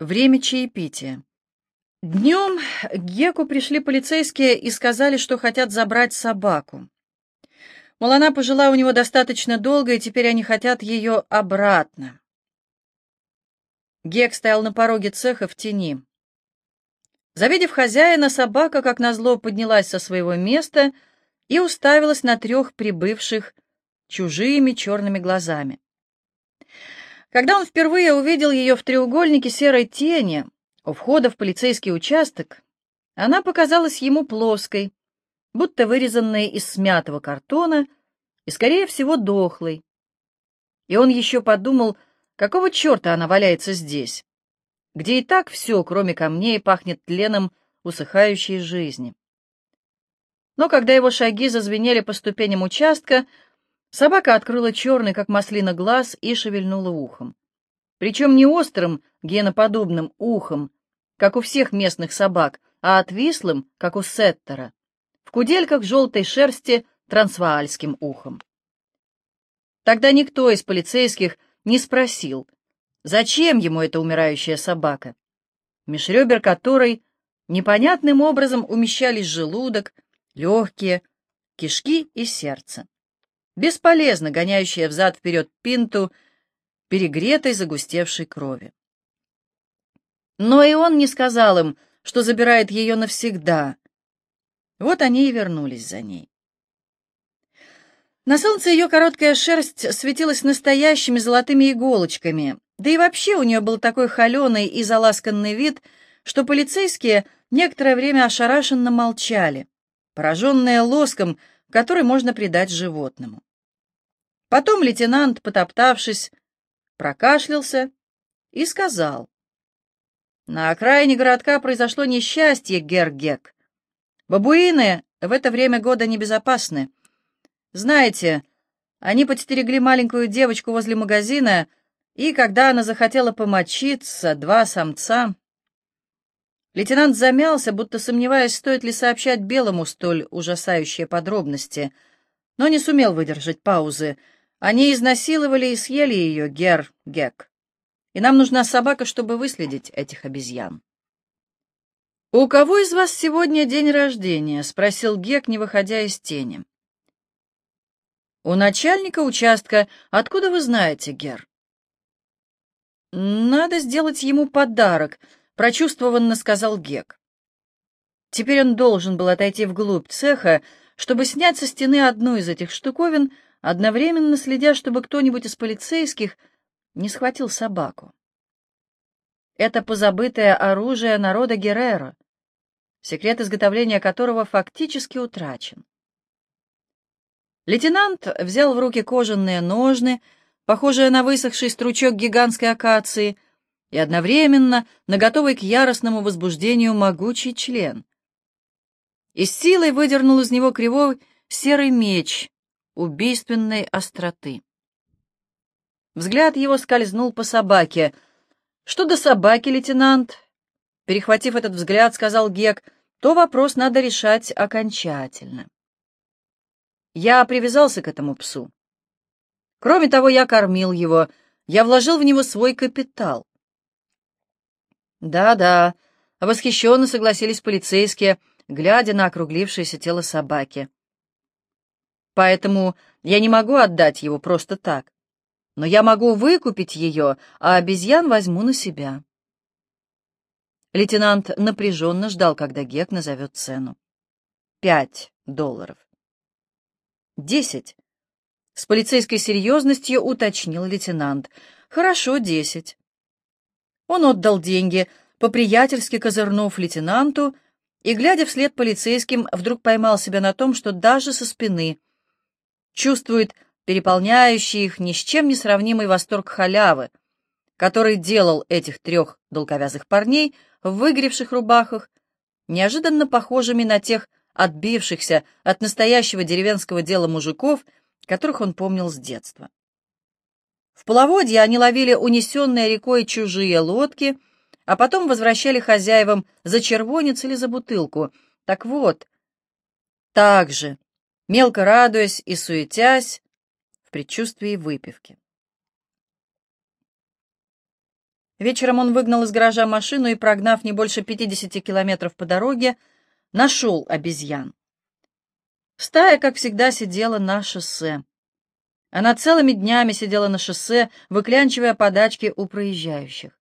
Время чаепития. Днем к Геку пришли полицейские и сказали, что хотят забрать собаку. Мол, она пожила у него достаточно долго, и теперь они хотят ее обратно. Гек стоял на пороге цеха в тени. Завидев хозяина, собака, как назло, поднялась со своего места и уставилась на трех прибывших чужими черными глазами. Когда он впервые увидел ее в треугольнике серой тени у входа в полицейский участок, она показалась ему плоской, будто вырезанной из смятого картона и, скорее всего, дохлой. И он еще подумал, какого черта она валяется здесь, где и так все, кроме камней, пахнет тленом усыхающей жизни. Но когда его шаги зазвенели по ступеням участка, Собака открыла черный, как маслина, глаз и шевельнула ухом. Причем не острым, геноподобным ухом, как у всех местных собак, а отвислым, как у сеттера, в кудельках желтой шерсти трансваальским ухом. Тогда никто из полицейских не спросил, зачем ему эта умирающая собака, меж ребер которой непонятным образом умещались желудок, легкие, кишки и сердце бесполезно гоняющая взад-вперед пинту перегретой загустевшей крови. Но и он не сказал им, что забирает ее навсегда. Вот они и вернулись за ней. На солнце ее короткая шерсть светилась настоящими золотыми иголочками, да и вообще у нее был такой холеный и заласканный вид, что полицейские некоторое время ошарашенно молчали, пораженные лоском, который можно придать животному. Потом лейтенант, потоптавшись, прокашлялся и сказал. На окраине городка произошло несчастье, Гергек. Бабуины в это время года небезопасны. Знаете, они подстерегли маленькую девочку возле магазина, и когда она захотела помочиться, два самца... Лейтенант замялся, будто сомневаясь, стоит ли сообщать Белому столь ужасающие подробности, но не сумел выдержать паузы — они изнасиловали и съели ее, Гер Гек. И нам нужна собака, чтобы выследить этих обезьян. «У кого из вас сегодня день рождения?» — спросил Гек, не выходя из тени. «У начальника участка. Откуда вы знаете, Гер?» «Надо сделать ему подарок», — прочувствованно сказал Гек. Теперь он должен был отойти вглубь цеха, чтобы снять со стены одну из этих штуковин — одновременно следя, чтобы кто-нибудь из полицейских не схватил собаку. Это позабытое оружие народа Геррера, секрет изготовления которого фактически утрачен. Лейтенант взял в руки кожаные ножны, похожие на высохший стручок гигантской акации, и одновременно на готовый к яростному возбуждению могучий член. И с силой выдернул из него кривой серый меч, убийственной остроты. Взгляд его скользнул по собаке. «Что до собаки, лейтенант?» Перехватив этот взгляд, сказал Гек, «то вопрос надо решать окончательно». Я привязался к этому псу. Кроме того, я кормил его, я вложил в него свой капитал. Да-да, восхищенно согласились полицейские, глядя на округлившееся тело собаки поэтому я не могу отдать его просто так. Но я могу выкупить ее, а обезьян возьму на себя. Лейтенант напряженно ждал, когда Гек назовет цену. Пять долларов. Десять. С полицейской серьезностью уточнил лейтенант. Хорошо, десять. Он отдал деньги, по-приятельски козырнув лейтенанту, и, глядя вслед полицейским, вдруг поймал себя на том, что даже со спины чувствует переполняющий их ни с чем не сравнимый восторг халявы, который делал этих трех долговязых парней в выгоревших рубахах, неожиданно похожими на тех отбившихся от настоящего деревенского дела мужиков, которых он помнил с детства. В половодье они ловили унесенные рекой чужие лодки, а потом возвращали хозяевам за червонец или за бутылку. Так вот, так же, мелко радуясь и суетясь в предчувствии выпивки. Вечером он выгнал из гаража машину и, прогнав не больше 50 километров по дороге, нашел обезьян. Стая, как всегда, сидела на шоссе. Она целыми днями сидела на шоссе, выклянчивая подачки у проезжающих.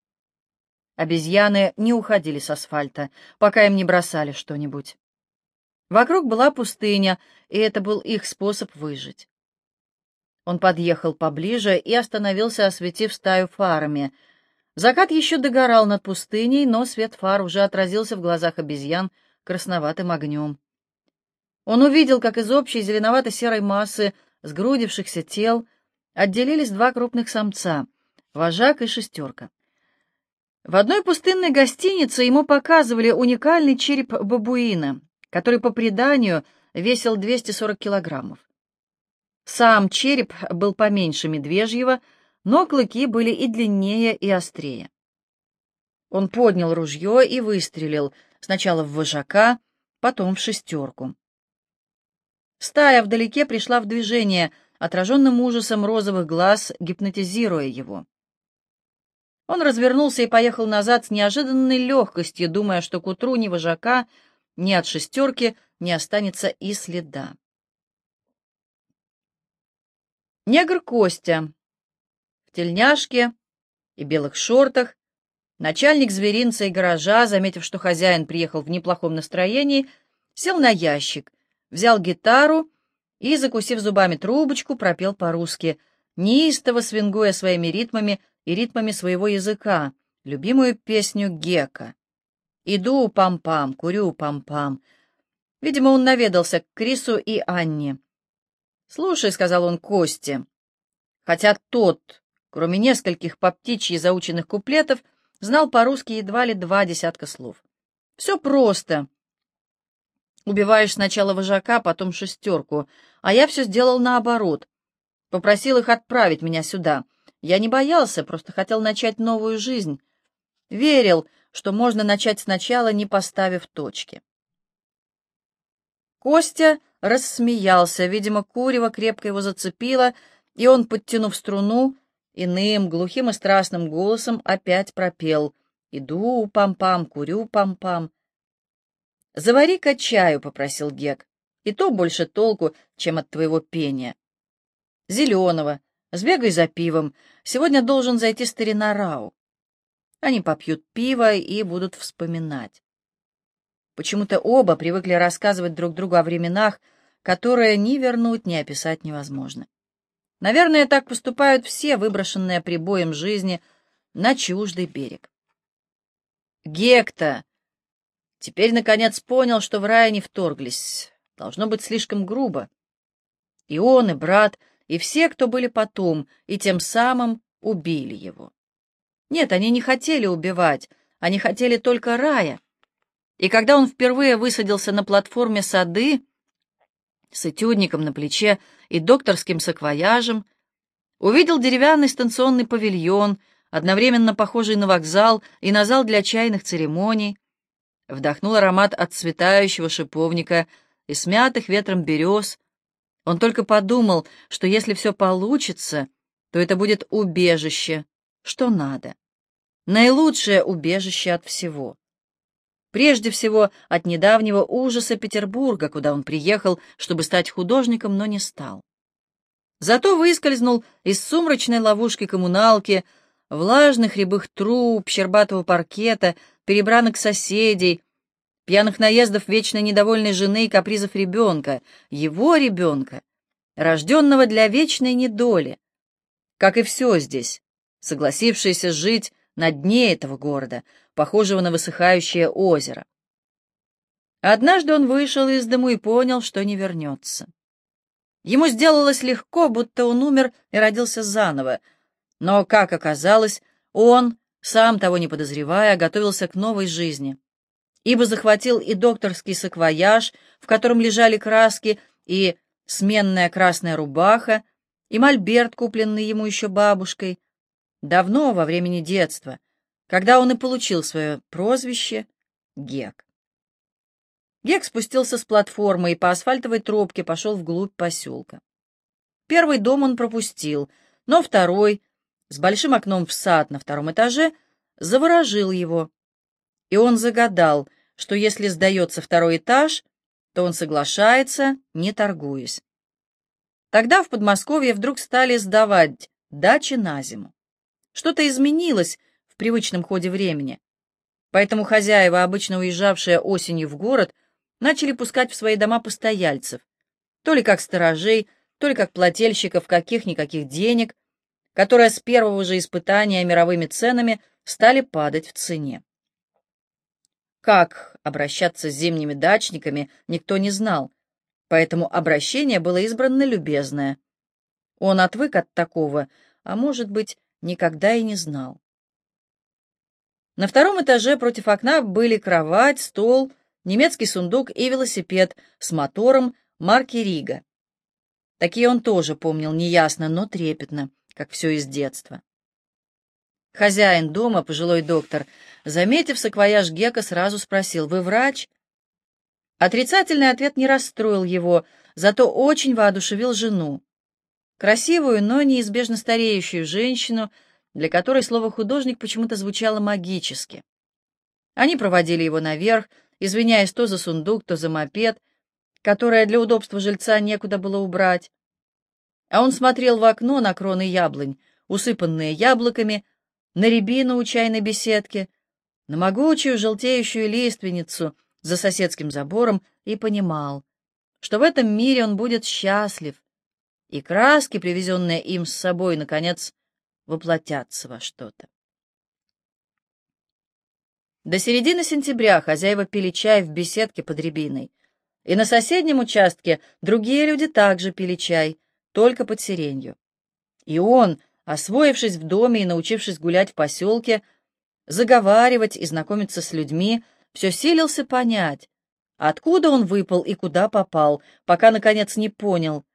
Обезьяны не уходили с асфальта, пока им не бросали что-нибудь. Вокруг была пустыня, и это был их способ выжить. Он подъехал поближе и остановился, осветив стаю фарами. Закат еще догорал над пустыней, но свет фар уже отразился в глазах обезьян красноватым огнем. Он увидел, как из общей зеленовато-серой массы сгрудившихся тел отделились два крупных самца — вожак и шестерка. В одной пустынной гостинице ему показывали уникальный череп бабуина, который, по преданию, весил 240 килограммов. Сам череп был поменьше медвежьего, но клыки были и длиннее, и острее. Он поднял ружье и выстрелил, сначала в вожака, потом в шестерку. Стая вдалеке пришла в движение, отраженным ужасом розовых глаз, гипнотизируя его. Он развернулся и поехал назад с неожиданной легкостью, думая, что к утру ни вожака, ни от шестерки не останется и следа. Негр Костя в тельняшке и белых шортах, начальник зверинца и гаража, заметив, что хозяин приехал в неплохом настроении, сел на ящик, взял гитару и, закусив зубами трубочку, пропел по-русски, неистово свингуя своими ритмами и ритмами своего языка, любимую песню Гека. «Иду пам-пам, курю пам-пам». Видимо, он наведался к Крису и Анне. «Слушай», — сказал он Косте, хотя тот, кроме нескольких по птичьи заученных куплетов, знал по-русски едва ли два десятка слов. «Все просто. Убиваешь сначала вожака, потом шестерку, а я все сделал наоборот. Попросил их отправить меня сюда. Я не боялся, просто хотел начать новую жизнь. Верил, что можно начать сначала, не поставив точки. Костя рассмеялся, видимо, курево крепко его зацепило, и он, подтянув струну, иным, глухим и страстным голосом опять пропел «Иду, пам-пам, курю, пам-пам». «Завари-ка чаю», — попросил Гек, — «и то больше толку, чем от твоего пения». «Зеленого. Сбегай за пивом. Сегодня должен зайти старина Рау». Они попьют пиво и будут вспоминать. Почему-то оба привыкли рассказывать друг другу о временах, которые ни вернуть, ни описать невозможно. Наверное, так поступают все выброшенные прибоем жизни на чуждый берег. «Гекта!» Теперь, наконец, понял, что в рай не вторглись. Должно быть слишком грубо. И он, и брат, и все, кто были потом, и тем самым убили его. Нет, они не хотели убивать, они хотели только рая. И когда он впервые высадился на платформе сады с этюдником на плече и докторским саквояжем, увидел деревянный станционный павильон, одновременно похожий на вокзал и на зал для чайных церемоний, Вдохнул аромат отцветающего шиповника и смятых ветром берез. Он только подумал, что если все получится, то это будет убежище, что надо. Наилучшее убежище от всего. Прежде всего, от недавнего ужаса Петербурга, куда он приехал, чтобы стать художником, но не стал. Зато выскользнул из сумрачной ловушки коммуналки, влажных рябых труб, щербатого паркета, перебранок соседей, пьяных наездов вечно недовольной жены и капризов ребенка, его ребенка, рожденного для вечной недоли, как и все здесь, согласившийся жить на дне этого города, похожего на высыхающее озеро. Однажды он вышел из дому и понял, что не вернется. Ему сделалось легко, будто он умер и родился заново, но, как оказалось, он, сам того не подозревая, готовился к новой жизни, ибо захватил и докторский саквояж, в котором лежали краски, и сменная красная рубаха, и мольберт, купленный ему еще бабушкой, давно, во времени детства, когда он и получил свое прозвище Гек. Гек спустился с платформы и по асфальтовой тропке пошел вглубь поселка. Первый дом он пропустил, но второй, с большим окном в сад на втором этаже, заворожил его, и он загадал, что если сдается второй этаж, то он соглашается, не торгуясь. Тогда в Подмосковье вдруг стали сдавать дачи на зиму. Что-то изменилось в привычном ходе времени. Поэтому хозяева, обычно уезжавшие осенью в город, начали пускать в свои дома постояльцев, то ли как сторожей, то ли как плательщиков каких-никаких денег, которые с первого же испытания мировыми ценами стали падать в цене. Как обращаться с зимними дачниками, никто не знал, поэтому обращение было избрано любезное. Он отвык от такого, а, может быть, никогда и не знал. На втором этаже против окна были кровать, стол, немецкий сундук и велосипед с мотором марки Рига. Такие он тоже помнил неясно, но трепетно, как все из детства. Хозяин дома, пожилой доктор, заметив саквояж Гека, сразу спросил, «Вы врач?» Отрицательный ответ не расстроил его, зато очень воодушевил жену. Красивую, но неизбежно стареющую женщину, для которой слово «художник» почему-то звучало магически. Они проводили его наверх, извиняясь то за сундук, то за мопед, которое для удобства жильца некуда было убрать. А он смотрел в окно на кроны яблонь, усыпанные яблоками, на рябину у чайной беседки, на могучую желтеющую лиственницу за соседским забором и понимал, что в этом мире он будет счастлив, и краски, привезенные им с собой, наконец, воплотятся во что-то. До середины сентября хозяева пили чай в беседке под рябиной, и на соседнем участке другие люди также пили чай, только под сиренью. И он, освоившись в доме и научившись гулять в поселке, заговаривать и знакомиться с людьми, все силился понять, откуда он выпал и куда попал, пока, наконец, не понял.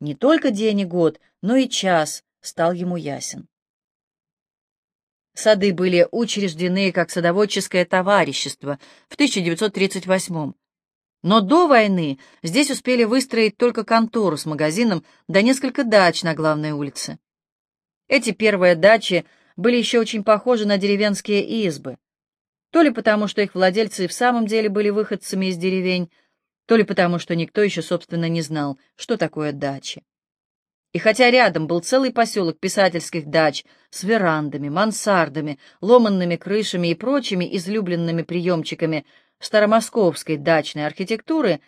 Не только день и год, но и час стал ему ясен. Сады были учреждены как садоводческое товарищество в 1938 но до войны здесь успели выстроить только контору с магазином да несколько дач на главной улице. Эти первые дачи были еще очень похожи на деревенские избы. То ли потому, что их владельцы в самом деле были выходцами из деревень, то ли потому, что никто еще, собственно, не знал, что такое дачи. И хотя рядом был целый поселок писательских дач с верандами, мансардами, ломанными крышами и прочими излюбленными приемчиками старомосковской дачной архитектуры,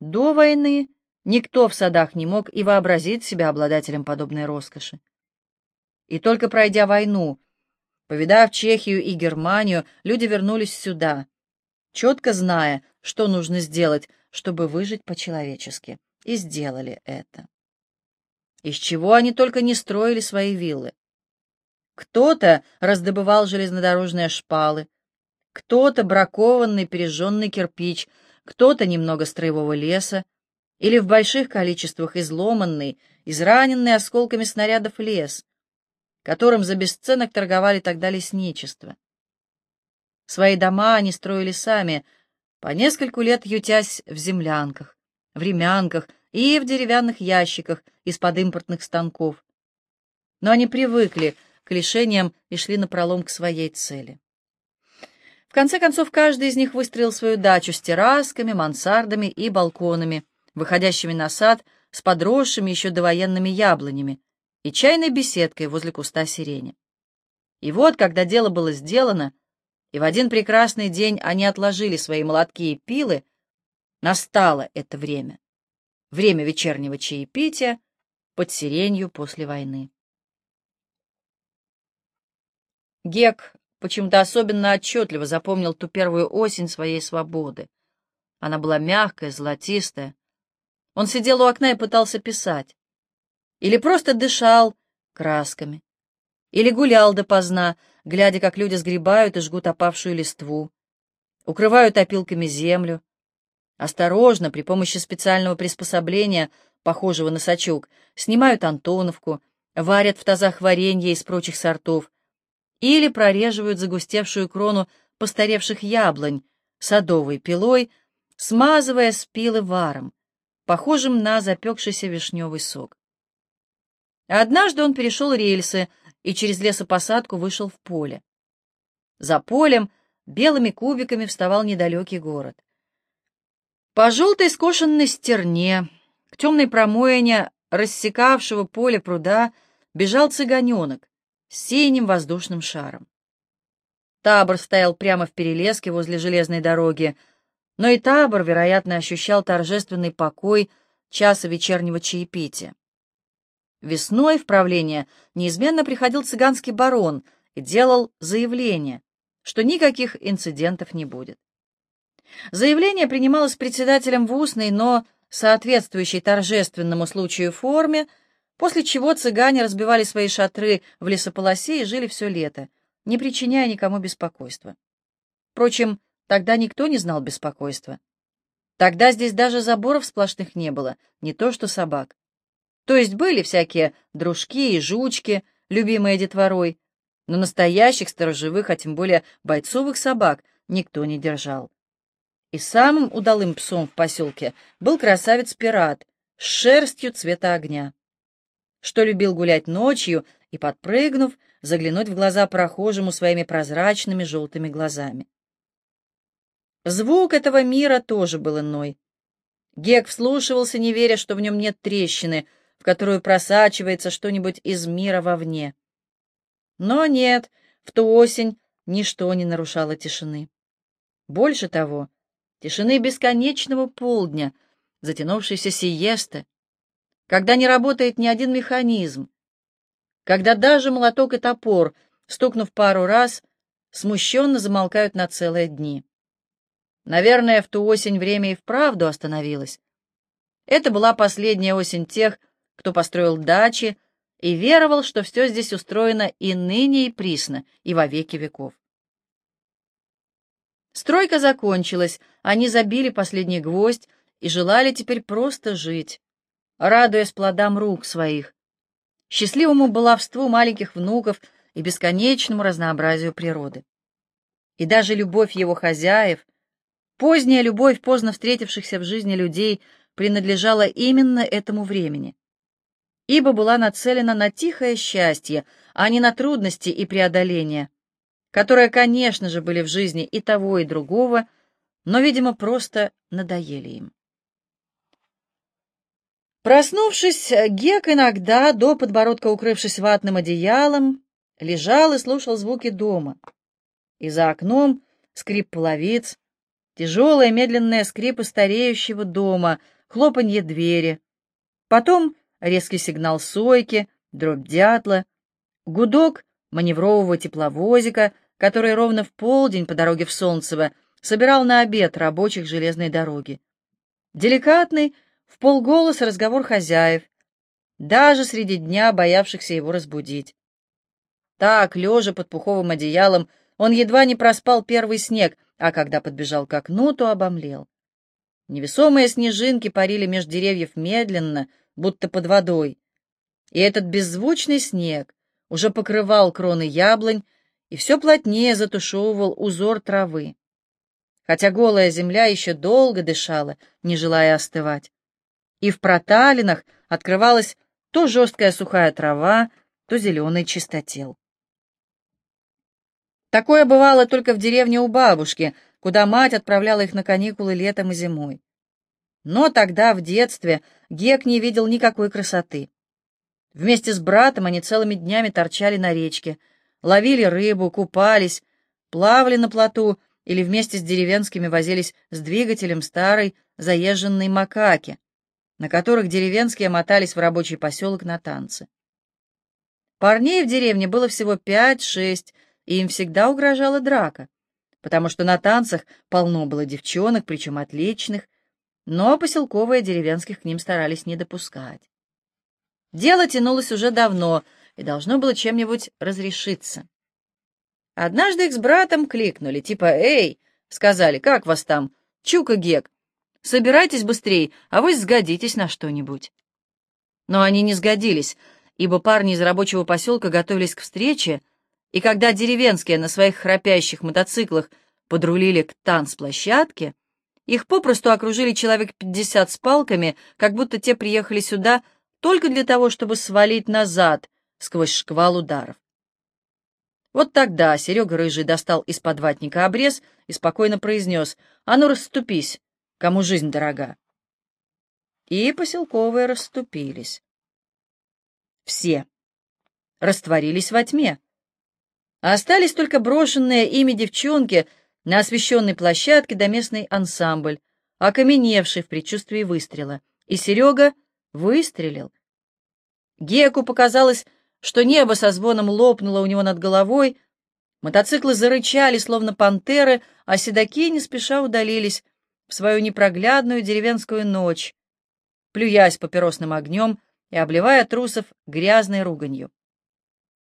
до войны никто в садах не мог и вообразить себя обладателем подобной роскоши. И только пройдя войну, повидав Чехию и Германию, люди вернулись сюда, четко зная, что нужно сделать, чтобы выжить по-человечески, и сделали это. Из чего они только не строили свои виллы. Кто-то раздобывал железнодорожные шпалы, кто-то бракованный пережженный кирпич, кто-то немного строевого леса, или в больших количествах изломанный, израненный осколками снарядов лес, которым за бесценок торговали тогда лесничество. Свои дома они строили сами, по нескольку лет ютясь в землянках, в ремянках и в деревянных ящиках из-под импортных станков. Но они привыкли к лишениям и шли напролом к своей цели. В конце концов, каждый из них выстроил свою дачу с террасками, мансардами и балконами, выходящими на сад с подросшими еще довоенными яблонями, и чайной беседкой возле куста сирени. И вот, когда дело было сделано, и в один прекрасный день они отложили свои молотки и пилы, настало это время. Время вечернего чаепития под сиренью после войны. Гек почему-то особенно отчетливо запомнил ту первую осень своей свободы. Она была мягкая, золотистая. Он сидел у окна и пытался писать. Или просто дышал красками. Или гулял допоздна, глядя, как люди сгребают и жгут опавшую листву, укрывают опилками землю. Осторожно, при помощи специального приспособления, похожего на сачок, снимают антоновку, варят в тазах варенье из прочих сортов или прореживают загустевшую крону постаревших яблонь садовой пилой, смазывая спилы варом, похожим на запекшийся вишневый сок. Однажды он перешел рельсы и через лесопосадку вышел в поле. За полем белыми кубиками вставал недалекий город. По желтой скошенной стерне, к темной промоине рассекавшего поле пруда, бежал цыганенок с синим воздушным шаром. Табор стоял прямо в перелеске возле железной дороги, но и табор, вероятно, ощущал торжественный покой часа вечернего чаепития. Весной в правление неизменно приходил цыганский барон и делал заявление, что никаких инцидентов не будет. Заявление принималось председателем в устной, но соответствующей торжественному случаю форме, после чего цыгане разбивали свои шатры в лесополосе и жили все лето, не причиняя никому беспокойства. Впрочем, тогда никто не знал беспокойства. Тогда здесь даже заборов сплошных не было, не то что собак. То есть были всякие дружки и жучки, любимые детворой, но настоящих сторожевых, а тем более бойцовых собак никто не держал. И самым удалым псом в поселке был красавец-пират с шерстью цвета огня, что любил гулять ночью и, подпрыгнув, заглянуть в глаза прохожему своими прозрачными желтыми глазами. Звук этого мира тоже был иной. Гек вслушивался, не веря, что в нем нет трещины, в которую просачивается что-нибудь из мира вовне. Но нет, в ту осень ничто не нарушало тишины. Больше того, тишины бесконечного полдня, затянувшейся сиесты, когда не работает ни один механизм, когда даже молоток и топор, стукнув пару раз, смущенно замолкают на целые дни. Наверное, в ту осень время и вправду остановилось. Это была последняя осень тех, кто построил дачи и веровал, что все здесь устроено и ныне, и присно, и во веки веков. Стройка закончилась, они забили последний гвоздь и желали теперь просто жить, радуясь плодам рук своих, счастливому баловству маленьких внуков и бесконечному разнообразию природы. И даже любовь его хозяев, поздняя любовь поздно встретившихся в жизни людей, принадлежала именно этому времени, ибо была нацелена на тихое счастье, а не на трудности и преодоления, которые, конечно же, были в жизни и того, и другого, но, видимо, просто надоели им. Проснувшись, Гек иногда, до подбородка укрывшись ватным одеялом, лежал и слушал звуки дома. И за окном скрип половиц, тяжелые медленные скрипы стареющего дома, хлопанье двери. Потом резкий сигнал сойки, дробь дятла, гудок маневрового тепловозика, который ровно в полдень по дороге в Солнцево собирал на обед рабочих железной дороги. Деликатный, в полголоса разговор хозяев, даже среди дня боявшихся его разбудить. Так, лежа под пуховым одеялом, он едва не проспал первый снег, а когда подбежал к окну, то обомлел. Невесомые снежинки парили меж деревьев медленно, будто под водой. И этот беззвучный снег уже покрывал кроны яблонь и все плотнее затушевывал узор травы. Хотя голая земля еще долго дышала, не желая остывать и в проталинах открывалась то жесткая сухая трава, то зеленый чистотел. Такое бывало только в деревне у бабушки, куда мать отправляла их на каникулы летом и зимой. Но тогда, в детстве, Гек не видел никакой красоты. Вместе с братом они целыми днями торчали на речке, ловили рыбу, купались, плавали на плоту или вместе с деревенскими возились с двигателем старой заезженной макаки, на которых деревенские мотались в рабочий поселок на танцы. Парней в деревне было всего пять-шесть, и им всегда угрожала драка, потому что на танцах полно было девчонок, причем отличных, но поселковые деревенских к ним старались не допускать. Дело тянулось уже давно и должно было чем-нибудь разрешиться. Однажды их с братом кликнули, типа «Эй!» — сказали, «Как вас там? Чука Гек, Собирайтесь быстрей, а вы сгодитесь на что-нибудь. Но они не сгодились, ибо парни из рабочего поселка готовились к встрече, и когда деревенские на своих храпящих мотоциклах подрулили к танцплощадке, их попросту окружили человек пятьдесят с палками, как будто те приехали сюда только для того, чтобы свалить назад сквозь шквал ударов. Вот тогда Серега Рыжий достал из-под ватника обрез и спокойно произнес «А ну, расступись, кому жизнь дорога». И поселковые расступились. Все. Растворились во тьме. Остались только брошенные ими девчонки на освещенной площадке да местный ансамбль, окаменевший в предчувствии выстрела. И Серега выстрелил. Геку показалось, что небо со звоном лопнуло у него над головой, мотоциклы зарычали, словно пантеры, а седаки не спеша удалились в свою непроглядную деревенскую ночь, плюясь папиросным огнем и обливая трусов грязной руганью.